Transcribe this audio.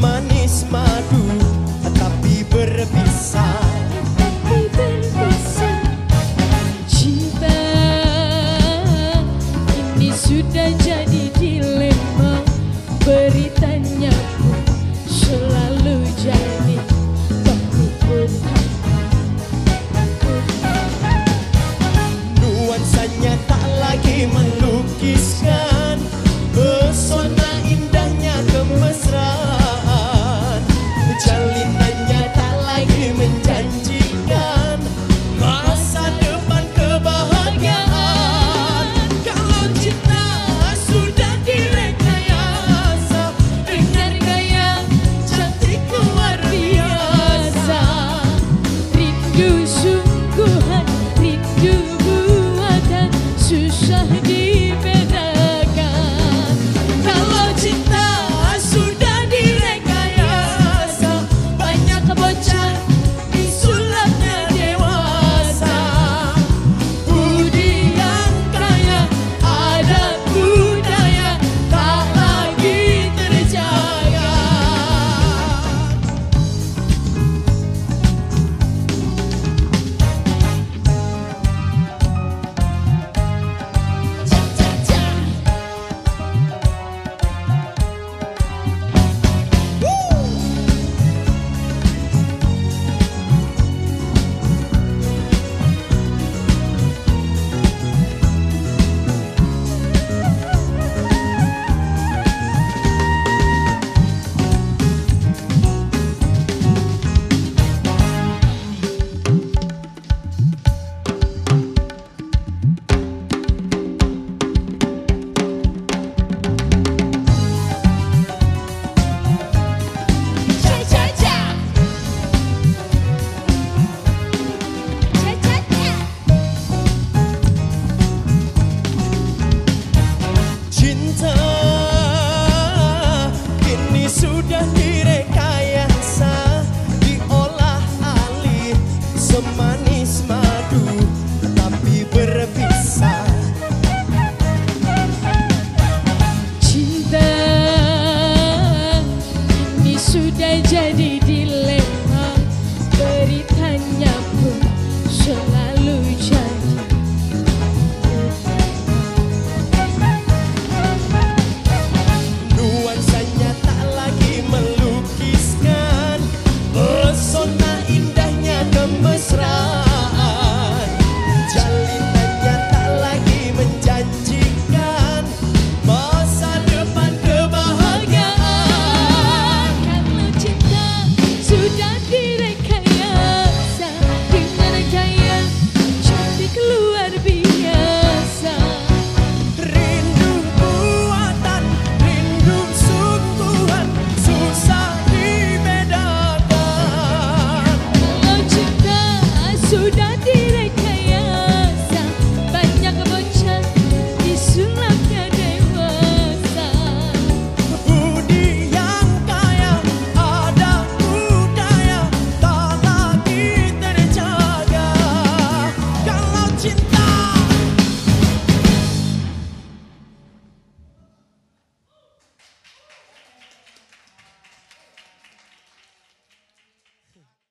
manis manis. to